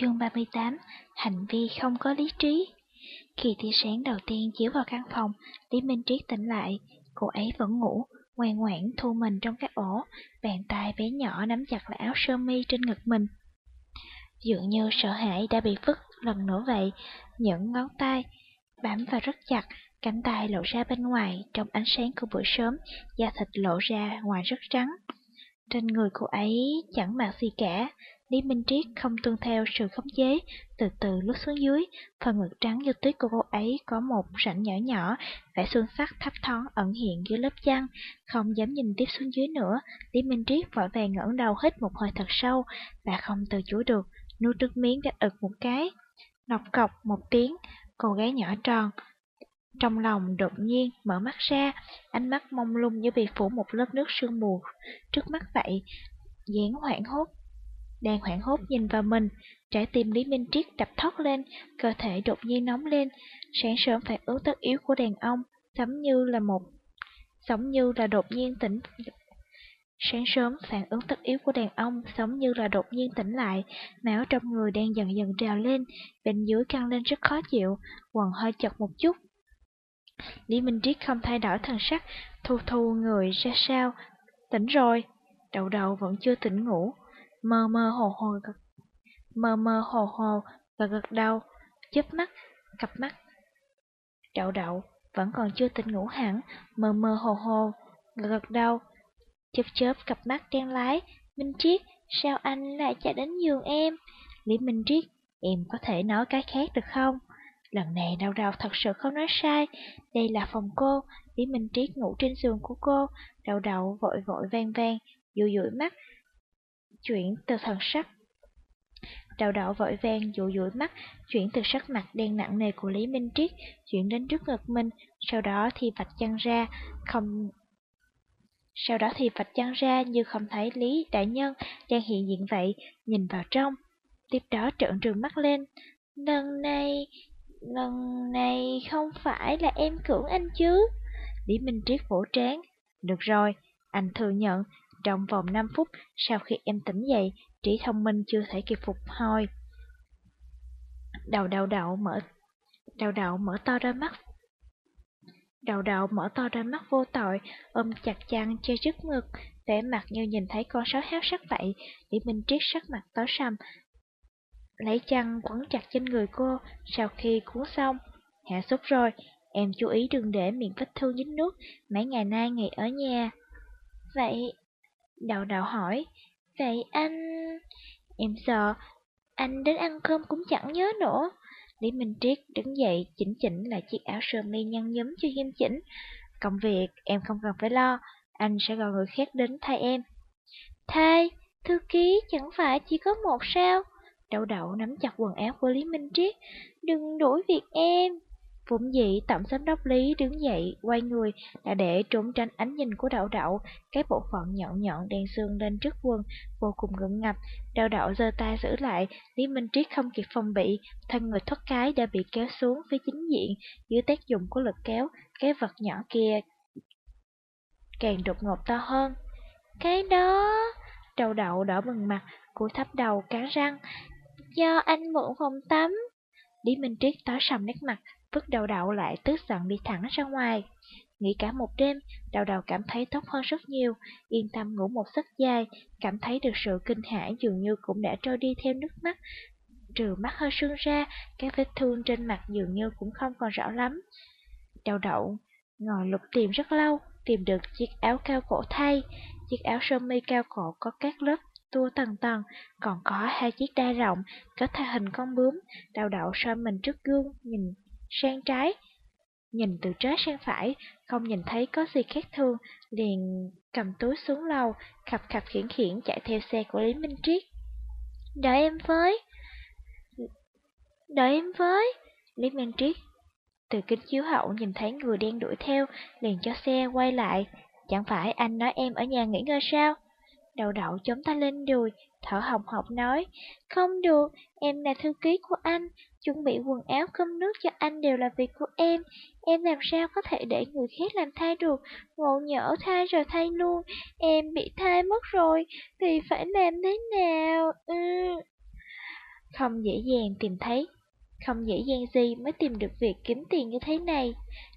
Chương 38 Hành vi không có lý trí Khi tia sáng đầu tiên chiếu vào căn phòng, Lý Minh Triết tỉnh lại. Cô ấy vẫn ngủ, ngoan ngoãn thu mình trong cái ổ, bàn tay bé nhỏ nắm chặt lại áo sơ mi trên ngực mình. Dường như sợ hãi đã bị vứt lần nữa vậy, những ngón tay bám vào rất chặt, cánh tay lộ ra bên ngoài trong ánh sáng của buổi sớm, da thịt lộ ra ngoài rất trắng. Trên người cô ấy chẳng mặc gì cả, Lý Minh Triết không tuân theo sự khống chế, từ từ lướt xuống dưới, phần ngực trắng như tuyết của cô ấy có một rãnh nhỏ nhỏ, vẻ xuân sắc thấp thoáng ẩn hiện dưới lớp chăn, không dám nhìn tiếp xuống dưới nữa. Lý Minh Triết vội vàng ngẩng đầu hít một hơi thật sâu, và không từ chối được, nuốt nước miếng đã ực một cái. Nọc cọc một tiếng, cô gái nhỏ tròn, trong lòng đột nhiên mở mắt ra, ánh mắt mông lung như bị phủ một lớp nước sương mù trước mắt vậy, dáng hoảng hốt đang hoảng hốt nhìn vào mình, trái tim Lý Minh Triết đập thoát lên, cơ thể đột nhiên nóng lên, sáng sớm phản ứng tất yếu của đàn ông, giống như là một giống như là đột nhiên tỉnh Sáng sớm, phản ứng tất yếu của đàn ông giống như là đột nhiên tỉnh lại, máu trong người đang dần dần trào lên, bên dưới căng lên rất khó chịu, quần hơi chật một chút. Lý Minh Triết không thay đổi thần sắc, thu thu người ra sao, tỉnh rồi, đầu đầu vẫn chưa tỉnh ngủ, mơ mơ hồ hồ gật mơ mơ hồ hồ và gật đầu, chớp mắt, cặp mắt. Đậu đậu vẫn còn chưa tỉnh ngủ hẳn, mơ mơ hồ hồ, gật gật đầu, chớp chớp cặp mắt đen lái. Minh Triết, sao anh lại chạy đến giường em? Lý Minh Triết, em có thể nói cái khác được không? Lần này đau đầu thật sự không nói sai, đây là phòng cô, Lý Minh Triết ngủ trên giường của cô, đầu đầu vội vội vang vang, dụi dụi mắt, chuyển từ thần sắc. Đào đỏ vội vàng dụ dụi mắt, chuyển từ sắc mặt đen nặng nề của Lý Minh Triết, chuyển đến trước ngực mình, sau đó thì vạch chân ra, không... Sau đó thì vạch chân ra như không thấy Lý Đại Nhân đang hiện diện vậy, nhìn vào trong. Tiếp đó trợn trừng mắt lên. Lần này, lần này không phải là em cưỡng anh chứ? Lý Minh Triết vỗ trán. Được rồi, anh thừa nhận trong vòng 5 phút sau khi em tỉnh dậy, trí thông minh chưa thể kịp phục hồi. Đầu đầu đậu mở đầu đậu mở to ra mắt Đầu đậu mở to ra mắt vô tội, ôm chặt chăn che trước ngực, vẻ mặt như nhìn thấy con sói héo sắc vậy, Lý Minh Triết sắc mặt tối sầm. Lấy chăn quấn chặt trên người cô, sau khi cuốn xong, hạ sốt rồi, em chú ý đừng để miệng vết thương dính nước, mấy ngày nay nghỉ ở nhà. Vậy Đào đào hỏi, vậy anh... Em sợ, anh đến ăn cơm cũng chẳng nhớ nữa. Lý Minh Triết đứng dậy chỉnh chỉnh lại chiếc áo sơ mi nhăn nhúm cho nghiêm chỉnh. Công việc em không cần phải lo, anh sẽ gọi người khác đến thay em. Thay, thư ký chẳng phải chỉ có một sao? Đậu đậu nắm chặt quần áo của Lý Minh Triết. Đừng đuổi việc em. Vốn dĩ tổng giám đốc Lý đứng dậy, quay người, đã để trốn tránh ánh nhìn của đậu đậu, cái bộ phận nhọn nhọn đen xương lên trước quân, vô cùng ngượng ngập. Đậu đậu giơ tay giữ lại, Lý Minh Triết không kịp phòng bị, thân người thoát cái đã bị kéo xuống phía chính diện, dưới tác dụng của lực kéo, cái vật nhỏ kia càng đột ngột to hơn. Cái đó... Đậu đậu đỏ bừng mặt, cô thấp đầu cắn răng. Do anh mượn phòng tắm. Lý Minh Triết tối sầm nét mặt, vứt đầu đậu lại tức giận đi thẳng ra ngoài. Nghỉ cả một đêm, đầu đầu cảm thấy tốt hơn rất nhiều, yên tâm ngủ một giấc dài, cảm thấy được sự kinh hãi dường như cũng đã trôi đi theo nước mắt. Trừ mắt hơi sưng ra, các vết thương trên mặt dường như cũng không còn rõ lắm. Đầu đậu ngồi lục tìm rất lâu, tìm được chiếc áo cao cổ thay, chiếc áo sơ mi cao cổ có các lớp tua tầng tầng, còn có hai chiếc đai rộng, có thay hình con bướm, đầu đậu soi mình trước gương, nhìn sang trái. Nhìn từ trái sang phải, không nhìn thấy có gì khác thường, liền cầm túi xuống lầu, khập khập khiển khiển chạy theo xe của Lý Minh Triết. Đợi em với! Đợi em với! Lý Minh Triết từ kính chiếu hậu nhìn thấy người đen đuổi theo, liền cho xe quay lại. Chẳng phải anh nói em ở nhà nghỉ ngơi sao? Đầu đậu chống tay lên đùi, thở hồng hộc nói, không được, em là thư ký của anh, chuẩn bị quần áo cơm nước cho anh đều là việc của em, em làm sao có thể để người khác làm thay được, ngộ nhỡ thay rồi thay luôn, em bị thay mất rồi, thì phải làm thế nào? Ừ. không dễ dàng tìm thấy. Không dễ dàng gì mới tìm được việc kiếm tiền như thế này.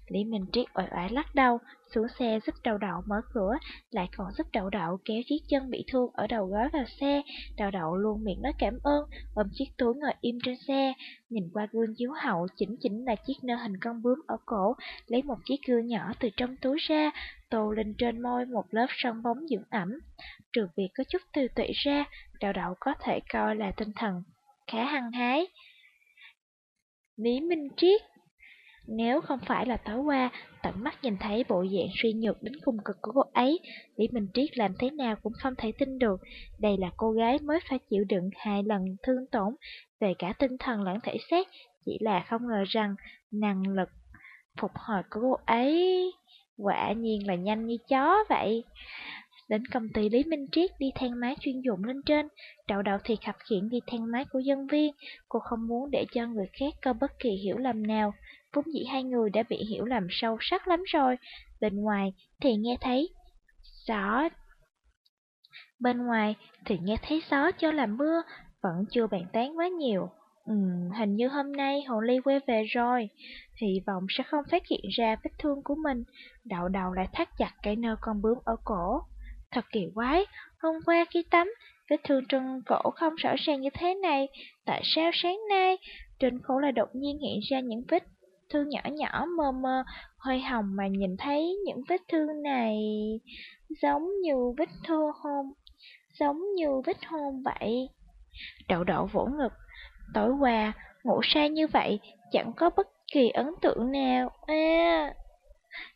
Lý Minh Triết oải oải lắc đầu, xuống xe giúp đầu đậu mở cửa, lại còn giúp đầu đậu kéo chiếc chân bị thương ở đầu gói vào xe. Đầu đậu luôn miệng nói cảm ơn, ôm chiếc túi ngồi im trên xe, nhìn qua gương chiếu hậu chỉnh chỉnh là chiếc nơ hình con bướm ở cổ, lấy một chiếc gương nhỏ từ trong túi ra, tô lên trên môi một lớp son bóng dưỡng ẩm. Trừ việc có chút từ tụy ra, đầu đậu có thể coi là tinh thần khá hăng hái. Lý Minh Triết nếu không phải là tối qua, tận mắt nhìn thấy bộ dạng suy nhược đến cùng cực của cô ấy, Lý Minh Triết làm thế nào cũng không thể tin được. Đây là cô gái mới phải chịu đựng hai lần thương tổn về cả tinh thần lẫn thể xác, chỉ là không ngờ rằng năng lực phục hồi của cô ấy quả nhiên là nhanh như chó vậy. Đến công ty Lý Minh Triết đi thang máy chuyên dụng lên trên, đậu đậu thì khập khiển đi thang máy của nhân viên. Cô không muốn để cho người khác có bất kỳ hiểu lầm nào. Vốn dĩ hai người đã bị hiểu lầm sâu sắc lắm rồi. Bên ngoài thì nghe thấy gió. Bên ngoài thì nghe thấy gió cho là mưa, vẫn chưa bàn tán quá nhiều. Ừ, hình như hôm nay Hồ Ly quay về rồi, hy vọng sẽ không phát hiện ra vết thương của mình. Đậu đầu lại thắt chặt cái nơ con bướm ở cổ. Thật kỳ quái, hôm qua khi tắm, vết thương trên cổ không rõ ràng như thế này, tại sao sáng nay trên cổ lại đột nhiên hiện ra những vết thương nhỏ nhỏ mơ mơ, hơi hồng mà nhìn thấy những vết thương này giống như vết thương hôn, giống như vết hôn vậy. Đậu đậu vỗ ngực, tối qua ngủ say như vậy chẳng có bất kỳ ấn tượng nào. À,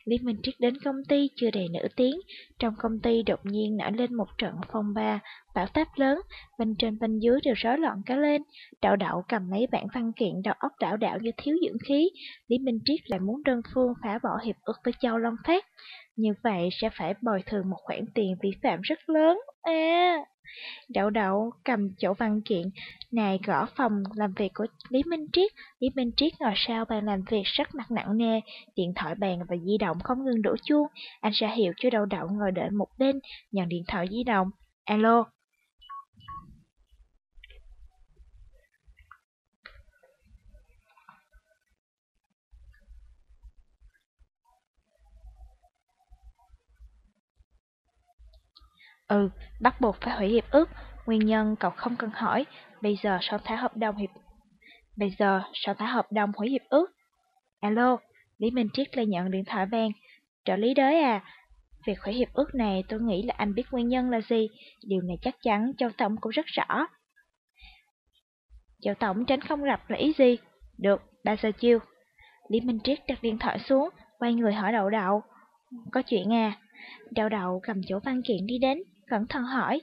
Lý Minh Triết đến công ty chưa đầy nửa tiếng, trong công ty đột nhiên nở lên một trận phong ba, bão táp lớn, bên trên bên dưới đều rối loạn cả lên. Đậu đậu cầm mấy bản văn kiện đầu óc đảo đảo như thiếu dưỡng khí, Lý Minh Triết lại muốn đơn phương phá bỏ hiệp ước với Châu Long Phát. Như vậy sẽ phải bồi thường một khoản tiền vi phạm rất lớn. À... Đậu đậu cầm chỗ văn kiện này gõ phòng làm việc của Lý Minh Triết. Lý Minh Triết ngồi sau bàn làm việc rất mặt nặng nề, điện thoại bàn và di động không ngừng đổ chuông. Anh ra hiệu cho đậu đậu ngồi đợi một bên, nhận điện thoại di động. Alo. Ừ, bắt buộc phải hủy hiệp ước, nguyên nhân cậu không cần hỏi, bây giờ sao thả hợp đồng hiệp... Bây giờ sao thả hợp đồng hủy hiệp ước? Alo, Lý Minh Triết lại nhận điện thoại vang. Trợ lý đới à, việc hủy hiệp ước này tôi nghĩ là anh biết nguyên nhân là gì, điều này chắc chắn Châu Tổng cũng rất rõ. Châu Tổng tránh không gặp là ý gì? Được, 3 giờ chiều. Lý Minh Triết đặt điện thoại xuống, quay người hỏi đậu đậu. Có chuyện à? Đậu đậu cầm chỗ văn kiện đi đến, cẩn thận hỏi.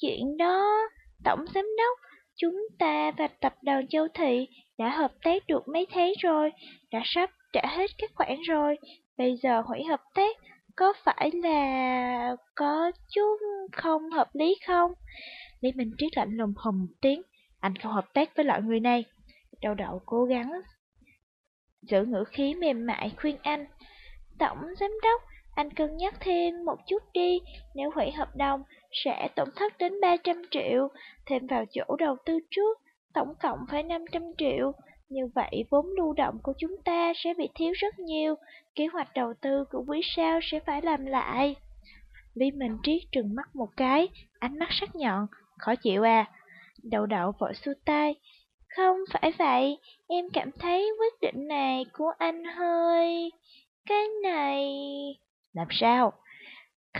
Chuyện đó, Tổng Giám Đốc, chúng ta và tập đoàn Châu Thị đã hợp tác được mấy tháng rồi, đã sắp trả hết các khoản rồi, bây giờ hủy hợp tác có phải là có chút không hợp lý không? Lý Minh Triết lạnh lùng hùng một tiếng, anh không hợp tác với loại người này. đầu đậu cố gắng giữ ngữ khí mềm mại khuyên anh. Tổng giám đốc, anh cân nhắc thêm một chút đi, nếu hủy hợp đồng sẽ tổn thất đến 300 triệu, thêm vào chỗ đầu tư trước, tổng cộng phải 500 triệu. Như vậy vốn lưu động của chúng ta sẽ bị thiếu rất nhiều, kế hoạch đầu tư của quý sao sẽ phải làm lại. Lý Minh Triết trừng mắt một cái, ánh mắt sắc nhọn, khó chịu à. Đậu đậu vội xua tay. Không phải vậy, em cảm thấy quyết định này của anh hơi... Cái này... Làm sao?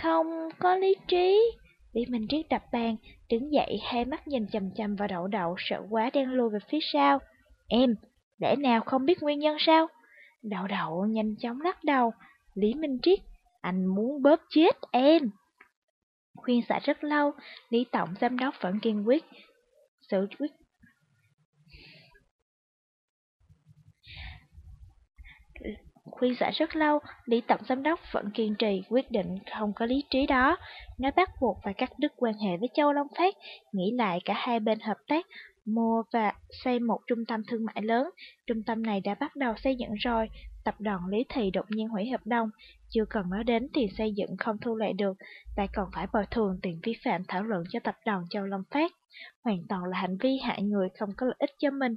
Không có lý trí. Lý Minh Triết đập bàn, đứng dậy hai mắt nhìn chầm chầm vào đậu đậu sợ quá đen lùi về phía sau. Em, lẽ nào không biết nguyên nhân sao? Đậu đậu nhanh chóng lắc đầu. Lý Minh Triết, anh muốn bóp chết em. Khuyên xả rất lâu, Lý Tổng giám đốc vẫn kiên quyết. Sự quyết khuyên giải rất lâu, Lý Tổng Giám đốc vẫn kiên trì quyết định không có lý trí đó. Nó bắt buộc phải cắt đứt quan hệ với Châu Long Phát, nghĩ lại cả hai bên hợp tác, mua và xây một trung tâm thương mại lớn. Trung tâm này đã bắt đầu xây dựng rồi. Tập đoàn Lý Thị đột nhiên hủy hợp đồng. Chưa cần nói đến tiền xây dựng không thu lại được, lại còn phải bồi thường tiền vi phạm thảo luận cho tập đoàn Châu Long Phát. Hoàn toàn là hành vi hại người không có lợi ích cho mình.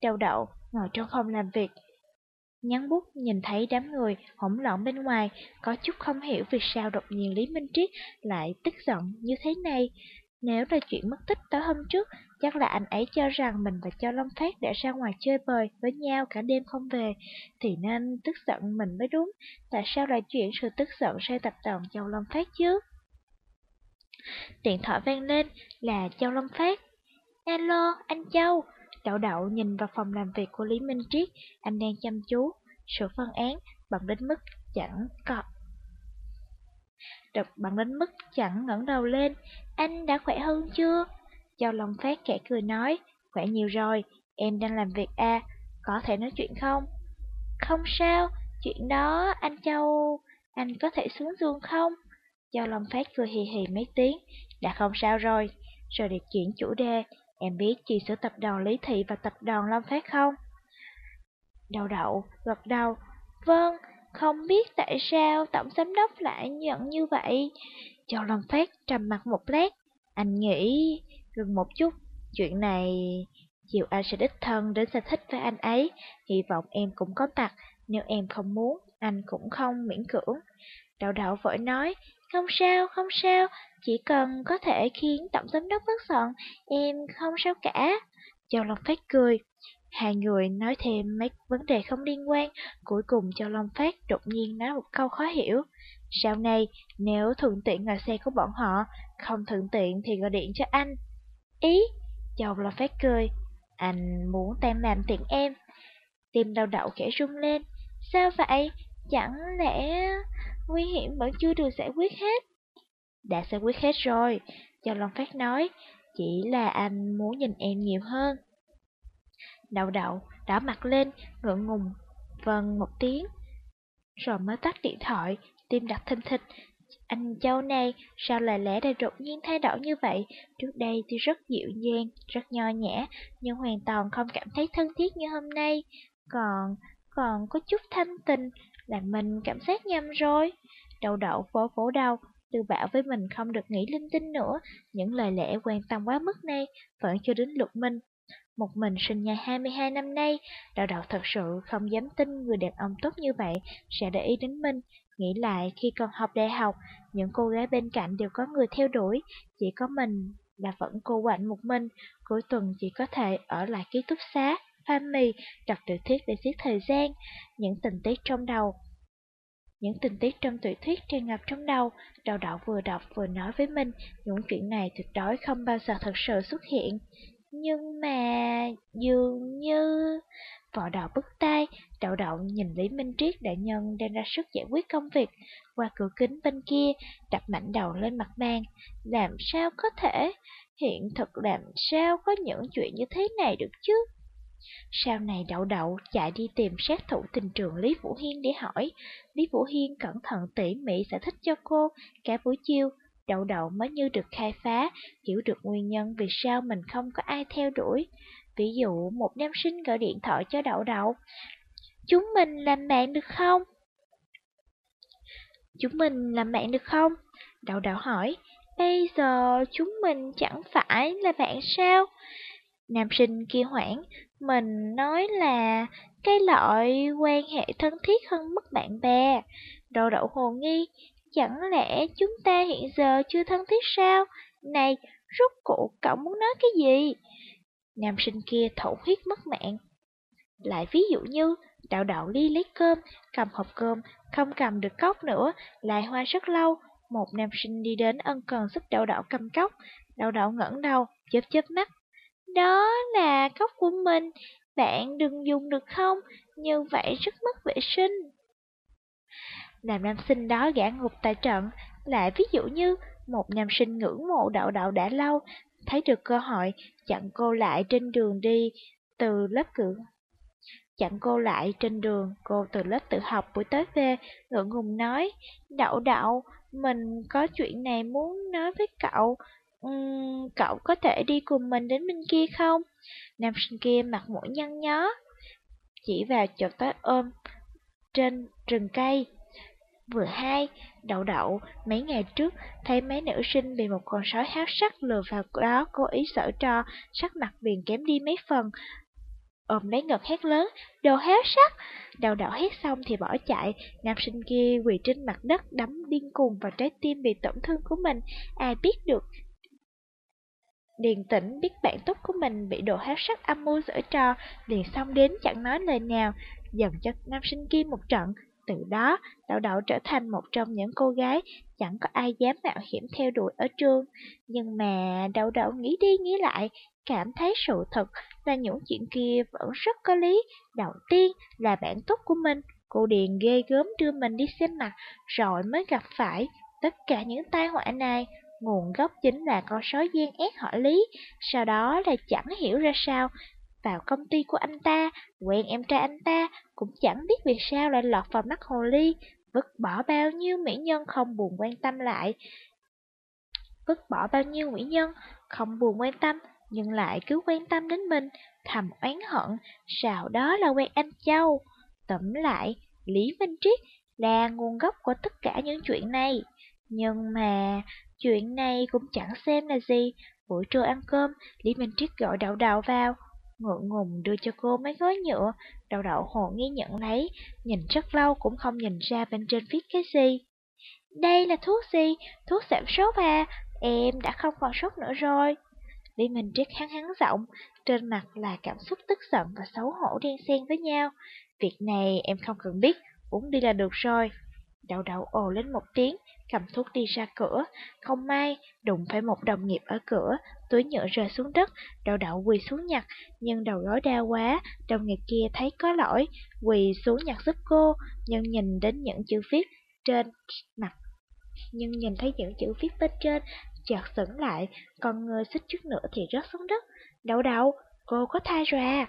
Châu đậu ngồi trong phòng làm việc, nhắn bút nhìn thấy đám người hỗn loạn bên ngoài, có chút không hiểu vì sao đột nhiên Lý Minh Triết lại tức giận như thế này. Nếu là chuyện mất tích tối hôm trước, chắc là anh ấy cho rằng mình và Châu Long Phát đã ra ngoài chơi bời với nhau cả đêm không về, thì nên tức giận mình mới đúng. Tại sao lại chuyển sự tức giận sang tập đoàn Châu Long Phát chứ? Điện thoại vang lên là Châu Long Phát. Alo, anh Châu. Đậu đậu nhìn vào phòng làm việc của Lý Minh Triết, anh đang chăm chú, sửa phương án bằng đến mức chẳng cọp đập bằng đến mức chẳng ngẩng đầu lên. Anh đã khỏe hơn chưa? Châu Long Phát kẻ cười nói, khỏe nhiều rồi, em đang làm việc à, có thể nói chuyện không? Không sao, chuyện đó anh Châu, anh có thể xuống giường không? Châu Long Phát cười hì hì mấy tiếng, đã không sao rồi, rồi để chuyển chủ đề, em biết chị sửa tập đoàn Lý Thị và tập đoàn Long Phát không? Đầu đậu, gật đầu, vâng, không biết tại sao tổng giám đốc lại nhận như vậy. Châu Long Phát trầm mặt một lát, anh nghĩ ngừng một chút, chuyện này chiều anh sẽ đích thân đến giải thích với anh ấy, hy vọng em cũng có mặt, nếu em không muốn, anh cũng không miễn cưỡng. Đậu đậu vội nói, không sao, không sao, chỉ cần có thể khiến tổng giám đốc bất giận, em không sao cả. Châu Long Phát cười, Hai người nói thêm mấy vấn đề không liên quan, cuối cùng Châu Long Phát đột nhiên nói một câu khó hiểu. Sau này, nếu thuận tiện ngồi xe của bọn họ, không thuận tiện thì gọi điện cho anh. Ý, Châu Long Phát cười, anh muốn tan làm tiện em. Tim đau đậu khẽ rung lên, sao vậy? Chẳng lẽ nguy hiểm vẫn chưa được giải quyết hết? Đã giải quyết hết rồi, Châu Long Phát nói, chỉ là anh muốn nhìn em nhiều hơn. Đậu đậu, đỏ mặt lên, ngượng ngùng, vâng một tiếng. Rồi mới tắt điện thoại, tim đập thình thịch. Anh châu này, sao lại lẽ lại đột nhiên thay đổi như vậy? Trước đây thì rất dịu dàng, rất nho nhã, nhưng hoàn toàn không cảm thấy thân thiết như hôm nay. Còn, còn có chút thanh tình, làm mình cảm giác nhầm rồi. Đầu đậu phố vỗ đầu, Tư bảo với mình không được nghĩ linh tinh nữa, những lời lẽ quan tâm quá mức này vẫn chưa đến lục minh. Một mình sinh nhà 22 năm nay, đầu đầu thật sự không dám tin người đàn ông tốt như vậy sẽ để ý đến mình. Nghĩ lại khi còn học đại học, những cô gái bên cạnh đều có người theo đuổi, chỉ có mình là vẫn cô quạnh một mình, cuối tuần chỉ có thể ở lại ký túc xá, pha mì, đọc tiểu thuyết để giết thời gian. Những tình tiết trong đầu những tình tiết trong tiểu thuyết tràn ngập trong đầu, đầu đỏ vừa đọc vừa nói với mình, những chuyện này tuyệt đối không bao giờ thật sự xuất hiện. Nhưng mà dường như... Vỏ đỏ bứt tay, đậu đậu nhìn Lý Minh Triết đại nhân đang ra sức giải quyết công việc. Qua cửa kính bên kia, đập mạnh đầu lên mặt bàn. Làm sao có thể? Hiện thực làm sao có những chuyện như thế này được chứ? Sau này đậu đậu chạy đi tìm sát thủ tình trường Lý Vũ Hiên để hỏi. Lý Vũ Hiên cẩn thận tỉ mỉ giải thích cho cô. Cả buổi chiều, đậu đậu mới như được khai phá, hiểu được nguyên nhân vì sao mình không có ai theo đuổi. Ví dụ một nam sinh gọi điện thoại cho đậu đậu. Chúng mình làm bạn được không? Chúng mình làm bạn được không? Đậu đậu hỏi. Bây giờ chúng mình chẳng phải là bạn sao? Nam sinh kia hoảng, mình nói là cái loại quan hệ thân thiết hơn mức bạn bè. Đậu đậu hồ nghi, chẳng lẽ chúng ta hiện giờ chưa thân thiết sao? Này, rốt cuộc cậu muốn nói cái gì? Nam sinh kia thổ huyết mất mạng. Lại ví dụ như, đậu đậu đi lấy cơm, cầm hộp cơm, không cầm được cốc nữa, lại hoa rất lâu. Một nam sinh đi đến ân cần giúp đậu đậu cầm cốc. đậu đậu ngẩng đầu, chớp chớp mắt. Đó là cốc của mình, bạn đừng dùng được không? Như vậy rất mất vệ sinh. Làm nam sinh đó gã ngục tại trận, lại ví dụ như một nam sinh ngưỡng mộ đạo đạo đã lâu, thấy được cơ hội chặn cô lại trên đường đi từ lớp cửa Chặn cô lại trên đường, cô từ lớp tự học buổi tối về, ngượng ngùng nói, đậu đậu, mình có chuyện này muốn nói với cậu, um, cậu có thể đi cùng mình đến bên kia không? Nam sinh kia mặt mũi nhăn nhó, chỉ vào chỗ tối ôm trên rừng cây. Vừa hai, đậu đậu, mấy ngày trước, thấy mấy nữ sinh bị một con sói háo sắc lừa vào đó cố ý sở trò, sắc mặt liền kém đi mấy phần. Ôm lấy ngực hét lớn, đồ háo sắc! Đậu đậu hét xong thì bỏ chạy, nam sinh kia quỳ trên mặt đất đấm điên cuồng vào trái tim bị tổn thương của mình, ai biết được. Điền tĩnh biết bạn tốt của mình bị đồ háo sắc âm mưu dở trò, liền xong đến chẳng nói lời nào, dần cho nam sinh kia một trận, từ đó, Đậu Đậu trở thành một trong những cô gái chẳng có ai dám mạo hiểm theo đuổi ở trường. Nhưng mà Đậu Đậu nghĩ đi nghĩ lại, cảm thấy sự thật là những chuyện kia vẫn rất có lý. Đầu tiên là bạn tốt của mình, cô Điền ghê gớm đưa mình đi xem mặt, rồi mới gặp phải tất cả những tai họa này. Nguồn gốc chính là con sói gian ép họ Lý, sau đó là chẳng hiểu ra sao, vào công ty của anh ta, quen em trai anh ta, cũng chẳng biết vì sao lại lọt vào mắt hồ ly, vứt bỏ bao nhiêu mỹ nhân không buồn quan tâm lại. Vứt bỏ bao nhiêu mỹ nhân không buồn quan tâm, nhưng lại cứ quan tâm đến mình, thầm oán hận, sao đó là quen anh Châu. Tẩm lại, Lý Minh Triết là nguồn gốc của tất cả những chuyện này. Nhưng mà, chuyện này cũng chẳng xem là gì. Buổi trưa ăn cơm, Lý Minh Triết gọi đậu đậu vào, ngượng ngùng đưa cho cô mấy gói nhựa, Đậu đậu hồ nghi nhận lấy, nhìn rất lâu cũng không nhìn ra bên trên viết cái gì. Đây là thuốc gì? Thuốc giảm sốt à? Em đã không còn sốt nữa rồi. Lý Minh Triết hắn hắn giọng, trên mặt là cảm xúc tức giận và xấu hổ đen xen với nhau. Việc này em không cần biết, uống đi là được rồi. Đậu đậu ồ lên một tiếng, cầm thuốc đi ra cửa. Không may, đụng phải một đồng nghiệp ở cửa, túi nhựa rơi xuống đất, đậu đậu quỳ xuống nhặt, nhưng đầu gối đau quá, đồng nghiệp kia thấy có lỗi, quỳ xuống nhặt giúp cô, nhưng nhìn đến những chữ viết trên mặt. Nhưng nhìn thấy những chữ viết bên trên, chợt sững lại, còn người xích chút nữa thì rớt xuống đất. Đậu đậu, cô có thai rồi à?